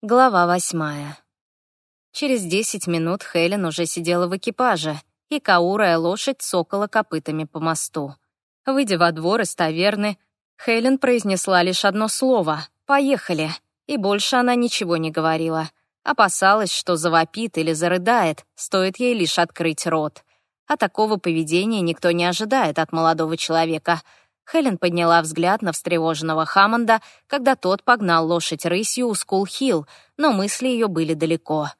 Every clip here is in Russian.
Глава восьмая. Через десять минут Хелен уже сидела в экипаже, и каурая лошадь цокала копытами по мосту. Выйдя во двор из таверны, Хелен произнесла лишь одно слово «Поехали», и больше она ничего не говорила. Опасалась, что завопит или зарыдает, стоит ей лишь открыть рот. А такого поведения никто не ожидает от молодого человека — Хелен подняла взгляд на встревоженного Хаммонда, когда тот погнал лошадь рысью у Скул-Хилл, но мысли ее были далеко.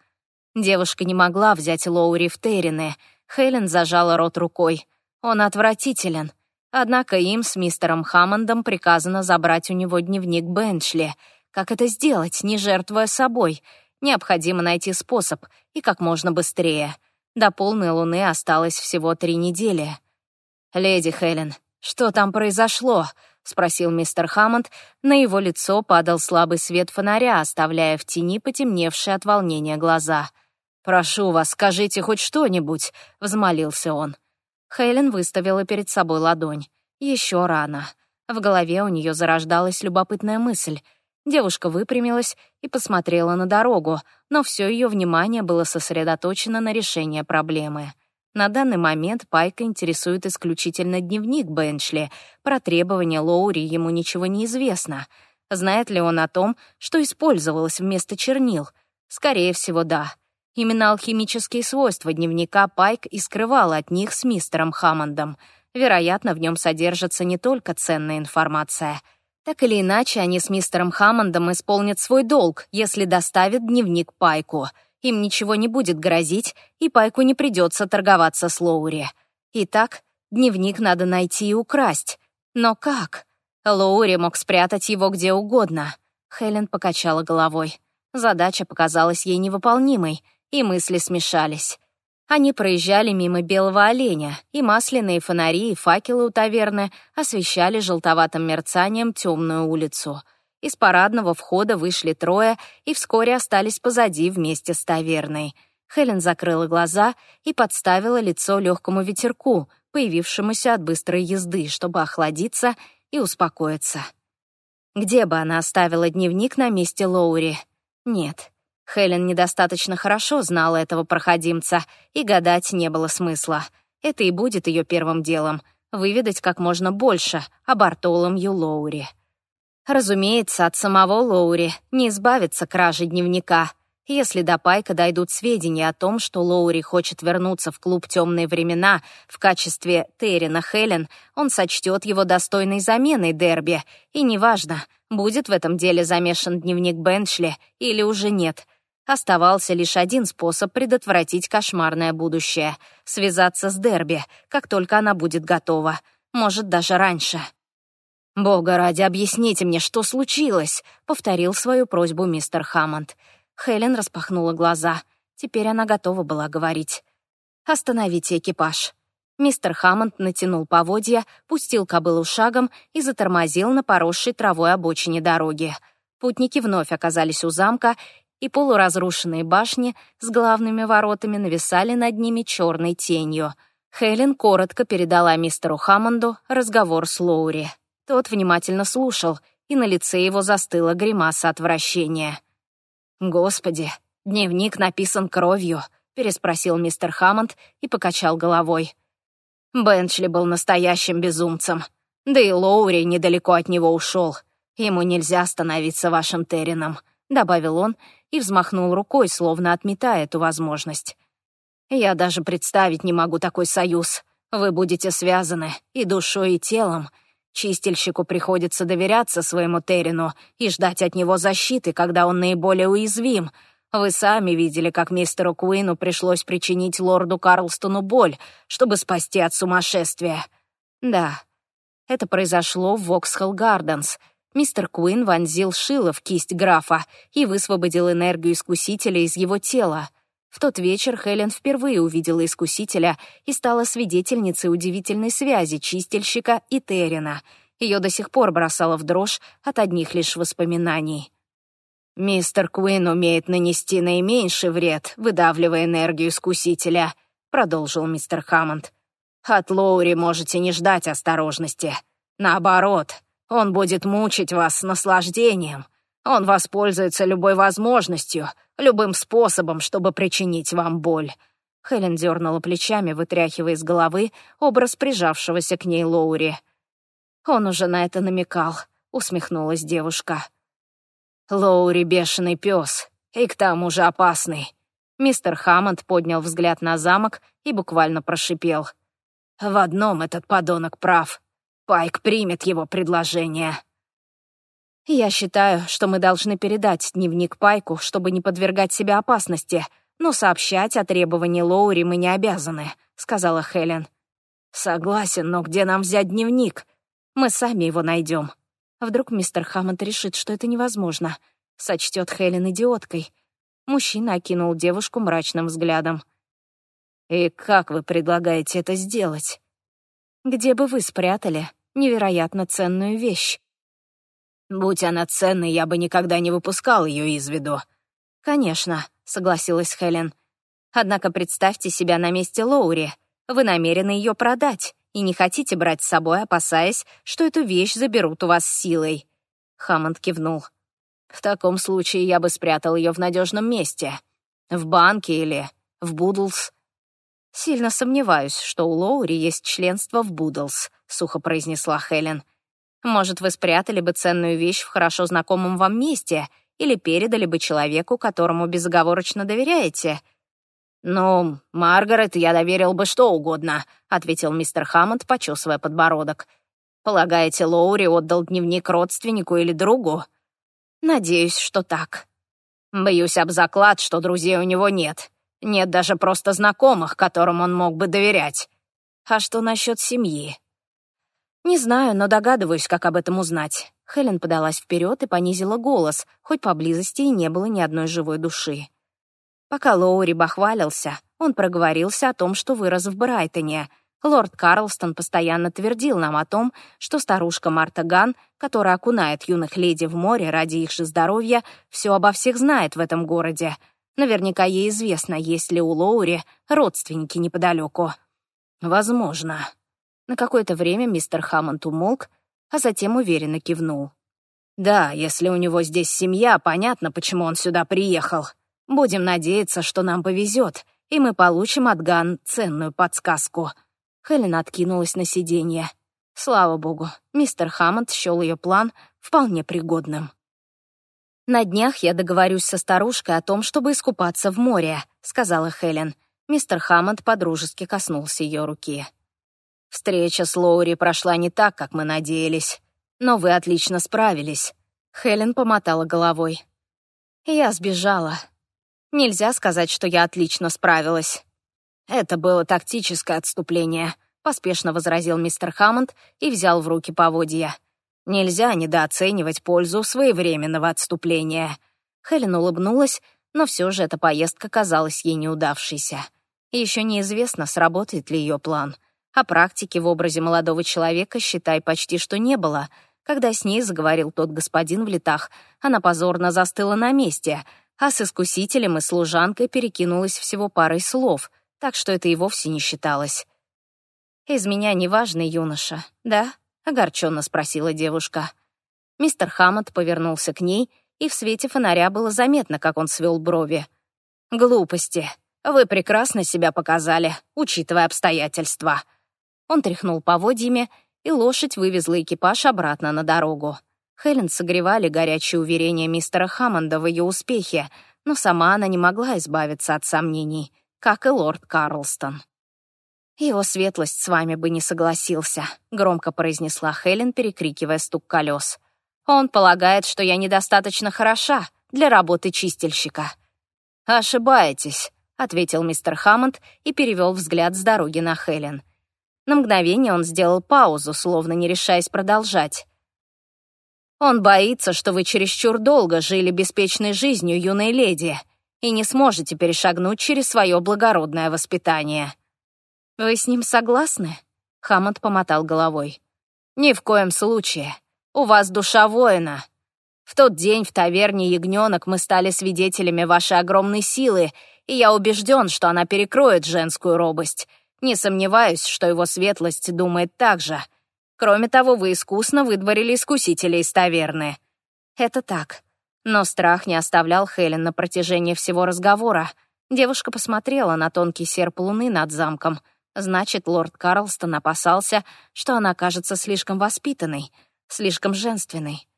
Девушка не могла взять Лоури в Террины. Хелен зажала рот рукой. Он отвратителен. Однако им с мистером Хаммондом приказано забрать у него дневник Бенчли. Как это сделать, не жертвуя собой? Необходимо найти способ, и как можно быстрее. До полной луны осталось всего три недели. «Леди Хелен, «Что там произошло?» — спросил мистер Хаммонд. На его лицо падал слабый свет фонаря, оставляя в тени потемневшие от волнения глаза. «Прошу вас, скажите хоть что-нибудь», — взмолился он. Хелен выставила перед собой ладонь. Еще рано. В голове у нее зарождалась любопытная мысль. Девушка выпрямилась и посмотрела на дорогу, но все ее внимание было сосредоточено на решении проблемы. На данный момент Пайка интересует исключительно дневник Бенчли. Про требования Лоури ему ничего не известно. Знает ли он о том, что использовалось вместо чернил? Скорее всего, да. Именно алхимические свойства дневника Пайк и скрывал от них с мистером Хаммондом. Вероятно, в нем содержится не только ценная информация. Так или иначе, они с мистером Хаммондом исполнят свой долг, если доставят дневник Пайку — им ничего не будет грозить, и Пайку не придется торговаться с Лоури. Итак, дневник надо найти и украсть. Но как? Лоури мог спрятать его где угодно. Хелен покачала головой. Задача показалась ей невыполнимой, и мысли смешались. Они проезжали мимо белого оленя, и масляные фонари и факелы у таверны освещали желтоватым мерцанием темную улицу — из парадного входа вышли трое и вскоре остались позади вместе с таверной. Хелен закрыла глаза и подставила лицо легкому ветерку, появившемуся от быстрой езды, чтобы охладиться и успокоиться. Где бы она оставила дневник на месте Лоури? Нет. Хелен недостаточно хорошо знала этого проходимца, и гадать не было смысла. Это и будет ее первым делом — выведать как можно больше о Бартоломью Лоури. Разумеется, от самого Лоури не избавиться кражи дневника. Если до Пайка дойдут сведения о том, что Лоури хочет вернуться в клуб «Темные времена» в качестве Террина Хелен, он сочтет его достойной заменой Дерби, и неважно, будет в этом деле замешан дневник Бенчли или уже нет. Оставался лишь один способ предотвратить кошмарное будущее — связаться с Дерби, как только она будет готова, может, даже раньше. «Бога ради, объясните мне, что случилось?» — повторил свою просьбу мистер Хаммонд. Хелен распахнула глаза. Теперь она готова была говорить. «Остановите экипаж». Мистер Хаммонд натянул поводья, пустил кобылу шагом и затормозил на поросшей травой обочине дороги. Путники вновь оказались у замка, и полуразрушенные башни с главными воротами нависали над ними черной тенью. Хелен коротко передала мистеру Хаммонду разговор с Лоури. Тот внимательно слушал, и на лице его застыла гримаса отвращения. «Господи, дневник написан кровью», — переспросил мистер Хаммонд и покачал головой. Бенчли был настоящим безумцем. Да и Лоури недалеко от него ушел. Ему нельзя становиться вашим Террином», — добавил он и взмахнул рукой, словно отметая эту возможность. «Я даже представить не могу такой союз. Вы будете связаны и душой, и телом, Чистильщику приходится доверяться своему Террину и ждать от него защиты, когда он наиболее уязвим. Вы сами видели, как мистеру Куину пришлось причинить лорду Карлстону боль, чтобы спасти от сумасшествия. Да, это произошло в Воксхолл Гарденс. Мистер Куин вонзил шило в кисть графа и высвободил энергию искусителя из его тела. В тот вечер Хелен впервые увидела искусителя и стала свидетельницей удивительной связи чистильщика и Террина. Ее до сих пор бросало в дрожь от одних лишь воспоминаний. «Мистер Куин умеет нанести наименьший вред, выдавливая энергию искусителя», — продолжил мистер Хаммонд. «От Лоури можете не ждать осторожности. Наоборот, он будет мучить вас с наслаждением. Он воспользуется любой возможностью, любым способом, чтобы причинить вам боль». Хелен дернула плечами, вытряхивая из головы образ прижавшегося к ней Лоури. «Он уже на это намекал», — усмехнулась девушка. «Лоури — бешеный пес, и к тому же опасный». Мистер Хаммонд поднял взгляд на замок и буквально прошипел. «В одном этот подонок прав. Пайк примет его предложение». «Я считаю, что мы должны передать дневник Пайку, чтобы не подвергать себя опасности, но сообщать о требовании Лоури мы не обязаны», — сказала Хелен. «Согласен, но где нам взять дневник?» «Мы сами его найдем». Вдруг мистер Хаммонд решит, что это невозможно. Сочтет Хелен идиоткой. Мужчина окинул девушку мрачным взглядом. «И как вы предлагаете это сделать?» «Где бы вы спрятали невероятно ценную вещь?» Будь она ценной, я бы никогда не выпускал ее из виду. Конечно, согласилась Хелен. Однако представьте себя на месте Лоури. Вы намерены ее продать и не хотите брать с собой, опасаясь, что эту вещь заберут у вас силой. Хаммонд кивнул. В таком случае я бы спрятал ее в надежном месте. В банке или в Будлс. Сильно сомневаюсь, что у Лоури есть членство в Будлс, сухо произнесла Хелен. Может, вы спрятали бы ценную вещь в хорошо знакомом вам месте или передали бы человеку, которому безоговорочно доверяете?» «Ну, Маргарет я доверил бы что угодно», — ответил мистер Хаммонд, почесывая подбородок. «Полагаете, Лоури отдал дневник родственнику или другу?» «Надеюсь, что так». «Боюсь об заклад, что друзей у него нет. Нет даже просто знакомых, которым он мог бы доверять. А что насчет семьи?» «Не знаю, но догадываюсь, как об этом узнать». Хелен подалась вперед и понизила голос, хоть поблизости и не было ни одной живой души. Пока Лоури бахвалился, он проговорился о том, что вырос в Брайтоне. Лорд Карлстон постоянно твердил нам о том, что старушка Марта Ган, которая окунает юных леди в море ради их же здоровья, все обо всех знает в этом городе. Наверняка ей известно, есть ли у Лоури родственники неподалеку. «Возможно», на какое-то время мистер Хаммонд умолк, а затем уверенно кивнул. «Да, если у него здесь семья, понятно, почему он сюда приехал. Будем надеяться, что нам повезет, и мы получим от Ган ценную подсказку». Хелен откинулась на сиденье. Слава богу, мистер Хаммонд счел ее план вполне пригодным. «На днях я договорюсь со старушкой о том, чтобы искупаться в море», — сказала Хелен. Мистер Хаммонд подружески коснулся ее руки. Встреча с Лоури прошла не так, как мы надеялись, но вы отлично справились. Хелен помотала головой. Я сбежала. Нельзя сказать, что я отлично справилась. Это было тактическое отступление, поспешно возразил мистер Хаммонд и взял в руки поводья. Нельзя недооценивать пользу своевременного отступления. Хелен улыбнулась, но все же эта поездка казалась ей неудавшейся. Еще неизвестно, сработает ли ее план — а практики в образе молодого человека, считай, почти что не было. Когда с ней заговорил тот господин в летах, она позорно застыла на месте, а с искусителем и служанкой перекинулась всего парой слов, так что это и вовсе не считалось. «Из меня неважный юноша, да?» — огорченно спросила девушка. Мистер Хаммонд повернулся к ней, и в свете фонаря было заметно, как он свел брови. «Глупости. Вы прекрасно себя показали, учитывая обстоятельства». Он тряхнул поводьями, и лошадь вывезла экипаж обратно на дорогу. Хелен согревали горячие уверения мистера Хаммонда в ее успехе, но сама она не могла избавиться от сомнений, как и лорд Карлстон. «Его светлость с вами бы не согласился», — громко произнесла Хелен, перекрикивая стук колес. «Он полагает, что я недостаточно хороша для работы чистильщика». «Ошибаетесь», — ответил мистер Хаммонд и перевел взгляд с дороги на Хелен. На мгновение он сделал паузу, словно не решаясь продолжать. «Он боится, что вы чересчур долго жили беспечной жизнью, юной леди, и не сможете перешагнуть через свое благородное воспитание». «Вы с ним согласны?» — Хаммонд помотал головой. «Ни в коем случае. У вас душа воина. В тот день в таверне «Ягненок» мы стали свидетелями вашей огромной силы, и я убежден, что она перекроет женскую робость, не сомневаюсь, что его светлость думает так же. Кроме того, вы искусно выдворили искусителей из таверны». «Это так. Но страх не оставлял Хелен на протяжении всего разговора. Девушка посмотрела на тонкий серп луны над замком. Значит, лорд Карлстон опасался, что она кажется слишком воспитанной, слишком женственной.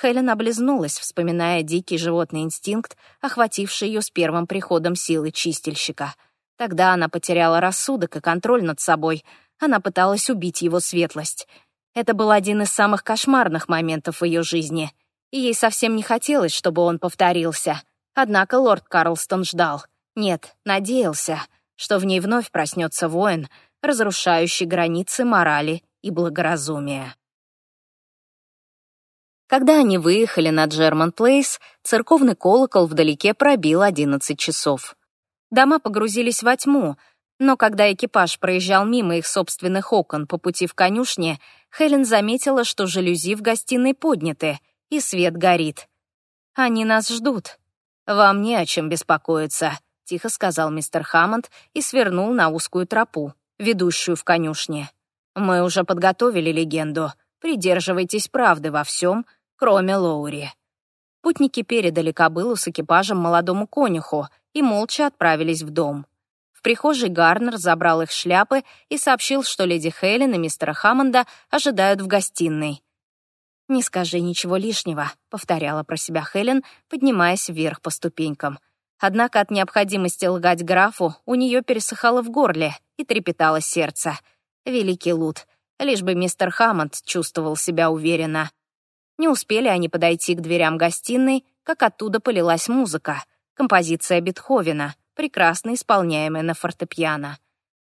Хелен облизнулась, вспоминая дикий животный инстинкт, охвативший ее с первым приходом силы чистильщика. Тогда она потеряла рассудок и контроль над собой. Она пыталась убить его светлость. Это был один из самых кошмарных моментов в ее жизни — и ей совсем не хотелось, чтобы он повторился. Однако лорд Карлстон ждал. Нет, надеялся, что в ней вновь проснется воин, разрушающий границы морали и благоразумия. Когда они выехали на Джерман Плейс, церковный колокол вдалеке пробил 11 часов. Дома погрузились во тьму, но когда экипаж проезжал мимо их собственных окон по пути в конюшне, Хелен заметила, что жалюзи в гостиной подняты, и свет горит. Они нас ждут. Вам не о чем беспокоиться, тихо сказал мистер Хаммонд и свернул на узкую тропу, ведущую в конюшне. Мы уже подготовили легенду. Придерживайтесь правды во всем, кроме Лоури. Путники передали кобылу с экипажем молодому конюху и молча отправились в дом. В прихожей Гарнер забрал их шляпы и сообщил, что леди Хелен и мистера Хаммонда ожидают в гостиной. «Не скажи ничего лишнего», — повторяла про себя Хелен, поднимаясь вверх по ступенькам. Однако от необходимости лгать графу у нее пересыхало в горле и трепетало сердце. Великий Лут, лишь бы мистер Хаммонд чувствовал себя уверенно. Не успели они подойти к дверям гостиной, как оттуда полилась музыка. Композиция Бетховена, прекрасно исполняемая на фортепиано.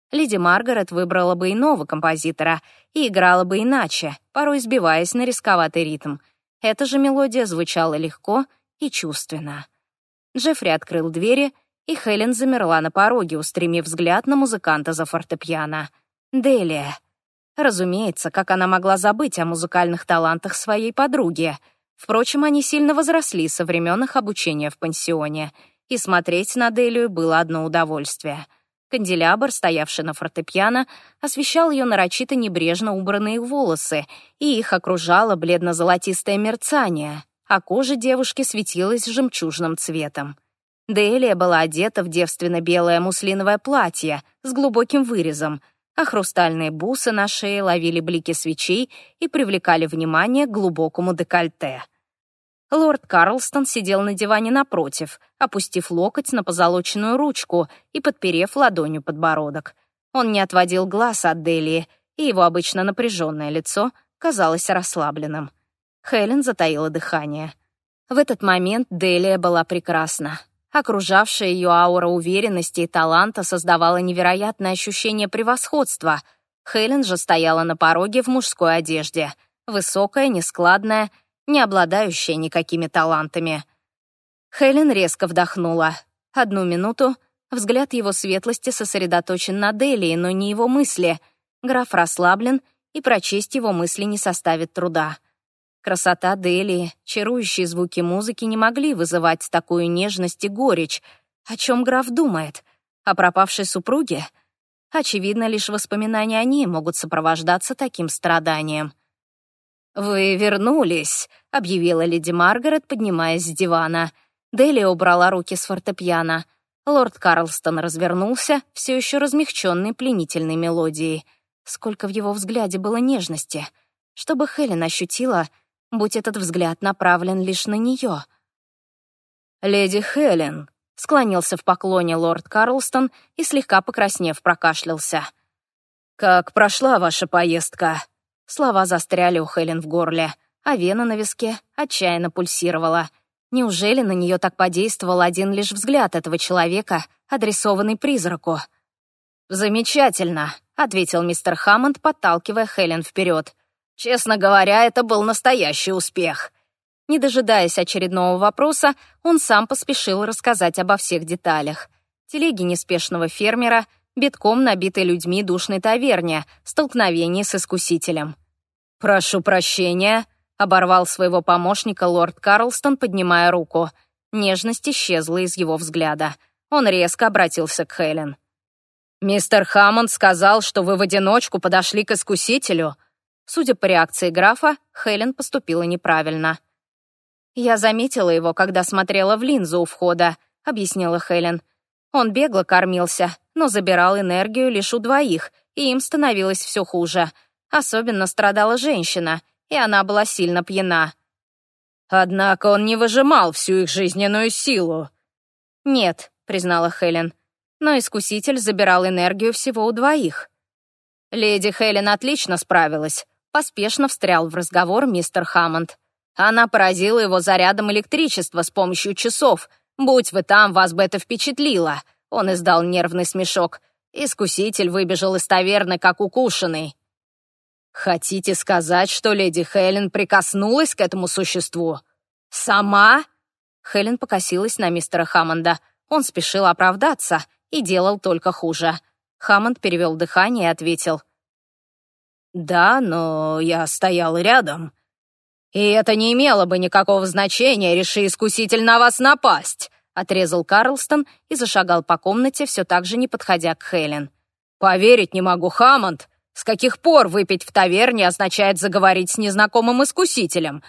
Леди Маргарет выбрала бы иного композитора и играла бы иначе, порой сбиваясь на рисковатый ритм. Эта же мелодия звучала легко и чувственно. Джеффри открыл двери, и Хелен замерла на пороге, устремив взгляд на музыканта за фортепиано. Делия. Разумеется, как она могла забыть о музыкальных талантах своей подруги. Впрочем, они сильно возросли со времен их обучения в пансионе, и смотреть на Делию было одно удовольствие — Канделябр, стоявший на фортепиано, освещал ее нарочито небрежно убранные волосы, и их окружало бледно-золотистое мерцание, а кожа девушки светилась жемчужным цветом. Делия была одета в девственно-белое муслиновое платье с глубоким вырезом, а хрустальные бусы на шее ловили блики свечей и привлекали внимание к глубокому декольте — Лорд Карлстон сидел на диване напротив, опустив локоть на позолоченную ручку и подперев ладонью подбородок. Он не отводил глаз от Делии, и его обычно напряженное лицо казалось расслабленным. Хелен затаила дыхание. В этот момент Делия была прекрасна. Окружавшая ее аура уверенности и таланта создавала невероятное ощущение превосходства. Хелен же стояла на пороге в мужской одежде. Высокая, нескладная — не обладающая никакими талантами. Хелен резко вдохнула. Одну минуту взгляд его светлости сосредоточен на Делии, но не его мысли. Граф расслаблен, и прочесть его мысли не составит труда. Красота Делии, чарующие звуки музыки не могли вызывать такую нежность и горечь. О чем граф думает? О пропавшей супруге? Очевидно, лишь воспоминания о ней могут сопровождаться таким страданием. «Вы вернулись», — объявила леди Маргарет, поднимаясь с дивана. Дели убрала руки с фортепиано. Лорд Карлстон развернулся, все еще размягченный пленительной мелодией. Сколько в его взгляде было нежности. Чтобы Хелен ощутила, будь этот взгляд направлен лишь на нее. «Леди Хелен», — склонился в поклоне лорд Карлстон и, слегка покраснев, прокашлялся. «Как прошла ваша поездка?» Слова застряли у Хелен в горле, а вена на виске отчаянно пульсировала. Неужели на нее так подействовал один лишь взгляд этого человека, адресованный призраку? «Замечательно», — ответил мистер Хаммонд, подталкивая Хелен вперед. «Честно говоря, это был настоящий успех». Не дожидаясь очередного вопроса, он сам поспешил рассказать обо всех деталях. Телеги неспешного фермера, битком набитой людьми душной таверне, столкновение с искусителем. «Прошу прощения», — оборвал своего помощника лорд Карлстон, поднимая руку. Нежность исчезла из его взгляда. Он резко обратился к Хелен. «Мистер Хаммонд сказал, что вы в одиночку подошли к искусителю». Судя по реакции графа, Хелен поступила неправильно. «Я заметила его, когда смотрела в линзу у входа», — объяснила Хелен. «Он бегло кормился, но забирал энергию лишь у двоих, и им становилось все хуже. Особенно страдала женщина, и она была сильно пьяна». «Однако он не выжимал всю их жизненную силу». «Нет», — признала Хелен, «но искуситель забирал энергию всего у двоих». Леди Хелен отлично справилась. Поспешно встрял в разговор мистер Хаммонд. Она поразила его зарядом электричества с помощью часов. Будь вы там, вас бы это впечатлило. Он издал нервный смешок. Искуситель выбежал из таверны, как укушенный. «Хотите сказать, что леди Хелен прикоснулась к этому существу? Сама?» Хелен покосилась на мистера Хаммонда. Он спешил оправдаться и делал только хуже. Хаммонд перевел дыхание и ответил. «Да, но я стоял рядом. И это не имело бы никакого значения, реши искуситель на вас напасть», отрезал Карлстон и зашагал по комнате, все так же не подходя к Хелен. «Поверить не могу, Хаммонд. С каких пор выпить в таверне означает заговорить с незнакомым искусителем?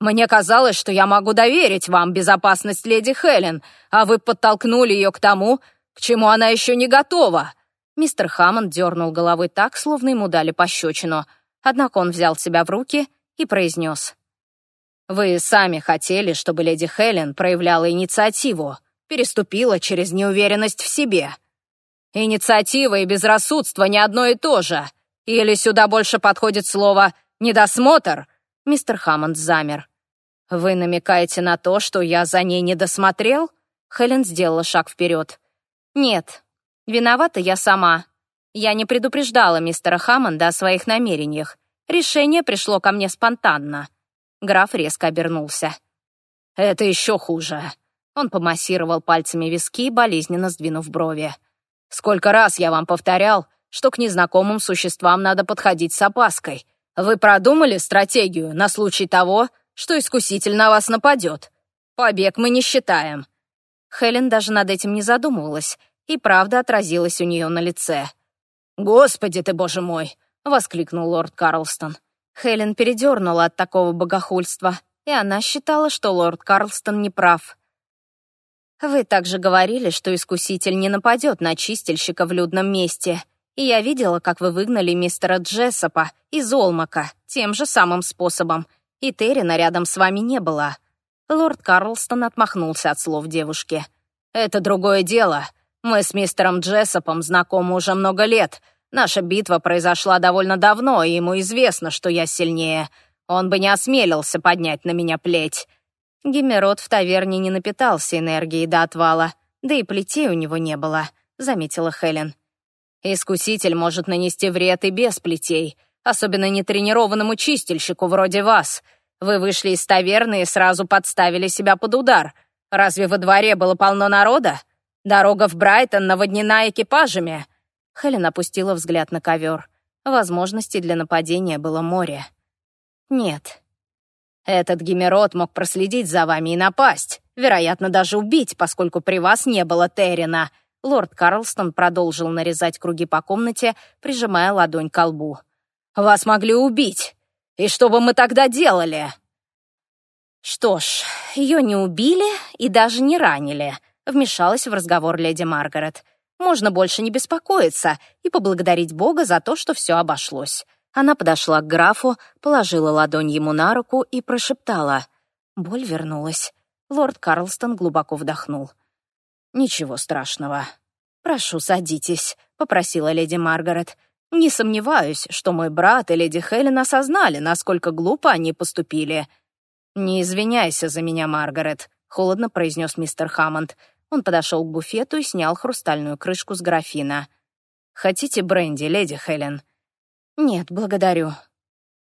Мне казалось, что я могу доверить вам безопасность леди Хелен, а вы подтолкнули ее к тому, к чему она еще не готова». Мистер Хаммонд дернул головой так, словно ему дали пощечину. Однако он взял себя в руки и произнес. «Вы сами хотели, чтобы леди Хелен проявляла инициативу, переступила через неуверенность в себе. Инициатива и безрассудство не одно и то же. Или сюда больше подходит слово «недосмотр»?» Мистер Хаммонд замер. «Вы намекаете на то, что я за ней не досмотрел?» Хелен сделала шаг вперед. «Нет, Виновата я сама. Я не предупреждала мистера Хаммонда о своих намерениях. Решение пришло ко мне спонтанно. Граф резко обернулся. «Это еще хуже». Он помассировал пальцами виски, болезненно сдвинув брови. «Сколько раз я вам повторял, что к незнакомым существам надо подходить с опаской. Вы продумали стратегию на случай того, что искуситель на вас нападет? Побег мы не считаем». Хелен даже над этим не задумывалась и правда отразилась у нее на лице. «Господи ты, боже мой!» — воскликнул лорд Карлстон. Хелен передернула от такого богохульства, и она считала, что лорд Карлстон не прав. «Вы также говорили, что искуситель не нападет на чистильщика в людном месте, и я видела, как вы выгнали мистера Джессопа из Олмака тем же самым способом, и Террина рядом с вами не было». Лорд Карлстон отмахнулся от слов девушки. «Это другое дело. Мы с мистером Джессопом знакомы уже много лет. Наша битва произошла довольно давно, и ему известно, что я сильнее. Он бы не осмелился поднять на меня плеть». Гимерот в таверне не напитался энергией до отвала, да и плетей у него не было, заметила Хелен. «Искуситель может нанести вред и без плетей, особенно нетренированному чистильщику вроде вас. Вы вышли из таверны и сразу подставили себя под удар. Разве во дворе было полно народа? Дорога в Брайтон наводнена экипажами». Хелен опустила взгляд на ковер. Возможностей для нападения было море. «Нет». «Этот гемерот мог проследить за вами и напасть, вероятно, даже убить, поскольку при вас не было Террина». Лорд Карлстон продолжил нарезать круги по комнате, прижимая ладонь к лбу. «Вас могли убить. И что бы мы тогда делали?» «Что ж, ее не убили и даже не ранили», Вмешалась в разговор леди Маргарет. Можно больше не беспокоиться и поблагодарить Бога за то, что все обошлось. Она подошла к графу, положила ладонь ему на руку и прошептала. Боль вернулась. Лорд Карлстон глубоко вдохнул. «Ничего страшного». «Прошу, садитесь», — попросила леди Маргарет. «Не сомневаюсь, что мой брат и леди Хелен осознали, насколько глупо они поступили». «Не извиняйся за меня, Маргарет», — холодно произнес мистер Хаммонд. Он подошел к буфету и снял хрустальную крышку с графина. «Хотите бренди, леди Хелен?» «Нет, благодарю».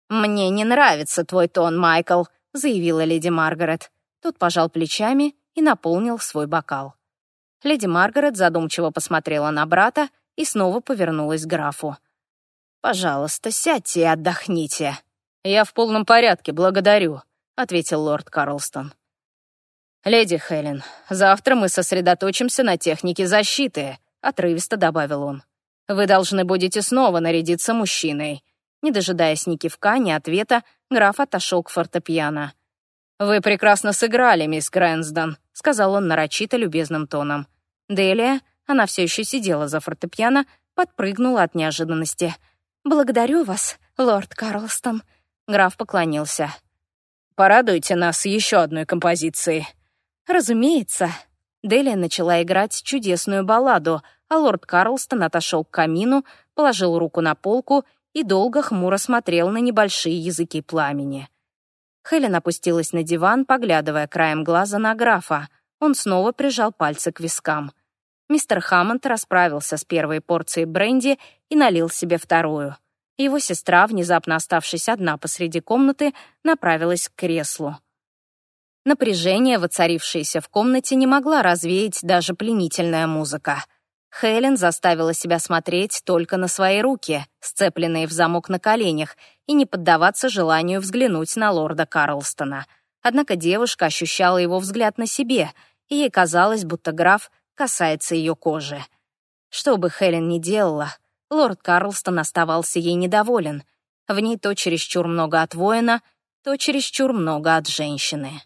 «Мне не нравится твой тон, Майкл», — заявила леди Маргарет. Тот пожал плечами и наполнил свой бокал. Леди Маргарет задумчиво посмотрела на брата и снова повернулась к графу. «Пожалуйста, сядьте и отдохните». «Я в полном порядке, благодарю», — ответил лорд Карлстон. «Леди Хелен, завтра мы сосредоточимся на технике защиты», — отрывисто добавил он. «Вы должны будете снова нарядиться мужчиной». Не дожидаясь ни кивка, ни ответа, граф отошел к фортепиано. «Вы прекрасно сыграли, мисс Грэнсдон», — сказал он нарочито любезным тоном. Делия, она все еще сидела за фортепиано, подпрыгнула от неожиданности. «Благодарю вас, лорд Карлстон», — граф поклонился. «Порадуйте нас еще одной композицией». «Разумеется». Делия начала играть чудесную балладу, а лорд Карлстон отошел к камину, положил руку на полку и долго хмуро смотрел на небольшие языки пламени. Хелен опустилась на диван, поглядывая краем глаза на графа. Он снова прижал пальцы к вискам. Мистер Хаммонд расправился с первой порцией бренди и налил себе вторую. Его сестра, внезапно оставшись одна посреди комнаты, направилась к креслу. Напряжение, воцарившееся в комнате, не могла развеять даже пленительная музыка — Хелен заставила себя смотреть только на свои руки, сцепленные в замок на коленях, и не поддаваться желанию взглянуть на лорда Карлстона. Однако девушка ощущала его взгляд на себе, и ей казалось, будто граф касается ее кожи. Что бы Хелен ни делала, лорд Карлстон оставался ей недоволен. В ней то чересчур много от воина, то чересчур много от женщины.